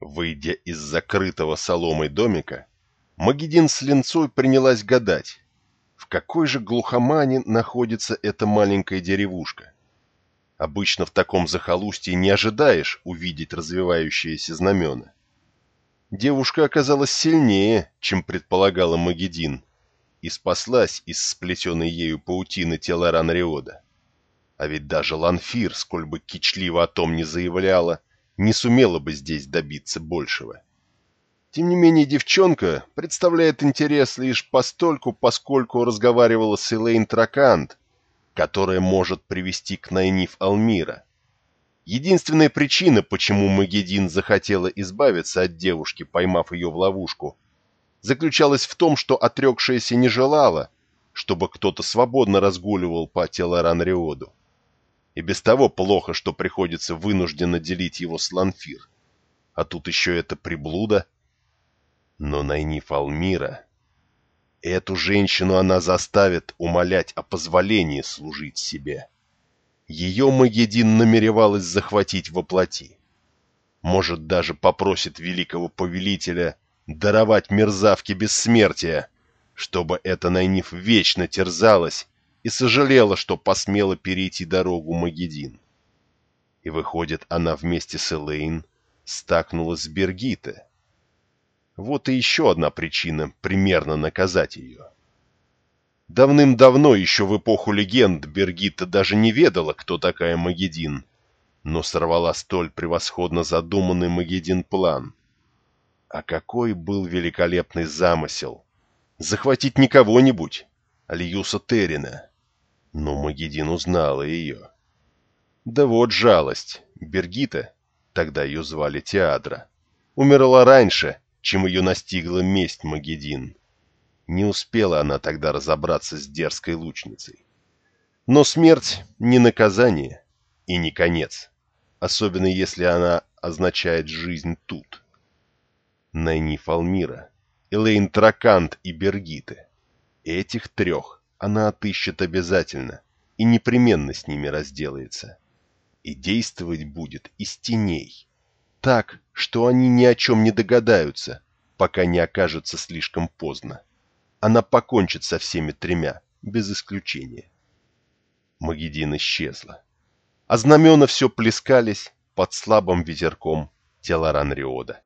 Выйдя из закрытого соломой домика, Магедин с линцой принялась гадать, в какой же глухомане находится эта маленькая деревушка. Обычно в таком захолустье не ожидаешь увидеть развивающиеся знамена. Девушка оказалась сильнее, чем предполагала Магедин, и спаслась из сплетенной ею паутины тела Ранриода. А ведь даже Ланфир, сколь бы кичливо о том не заявляла, не сумела бы здесь добиться большего. Тем не менее, девчонка представляет интерес лишь постольку, поскольку разговаривала с Элейн Тракант, которая может привести к Найниф Алмира. Единственная причина, почему Магедин захотела избавиться от девушки, поймав ее в ловушку, заключалась в том, что отрекшаяся не желала, чтобы кто-то свободно разгуливал по Телоранриоду. И без того плохо, что приходится вынужденно делить его с Ланфир. А тут еще эта приблуда. Но Найниф Алмира... Эту женщину она заставит умолять о позволении служить себе. Ее Магедин намеревалась захватить во плоти. Может, даже попросит великого повелителя даровать мерзавке бессмертия, чтобы эта Найниф вечно терзалась и сожалела, что посмела перейти дорогу Магедин. И выходит, она вместе с Элейн стакнулась с Бергита. Вот и еще одна причина примерно наказать ее. Давным-давно, еще в эпоху легенд, Бергита даже не ведала, кто такая Магедин, но сорвала столь превосходно задуманный Магедин план. А какой был великолепный замысел! Захватить не кого-нибудь, а Льюса Террина. Но Магедин узнала ее. Да вот жалость. Бергита, тогда ее звали Теадра, умерла раньше, чем ее настигла месть Магедин. Не успела она тогда разобраться с дерзкой лучницей. Но смерть не наказание и не конец, особенно если она означает жизнь тут. Найниф Алмира, Элейн Тракант и Бергиты. Этих трех она отыщет обязательно и непременно с ними разделается. И действовать будет из теней. Так, что они ни о чем не догадаются, пока не окажется слишком поздно. Она покончит со всеми тремя, без исключения. Магедин исчезла. А знамена все плескались под слабым ветерком тела Ранриода.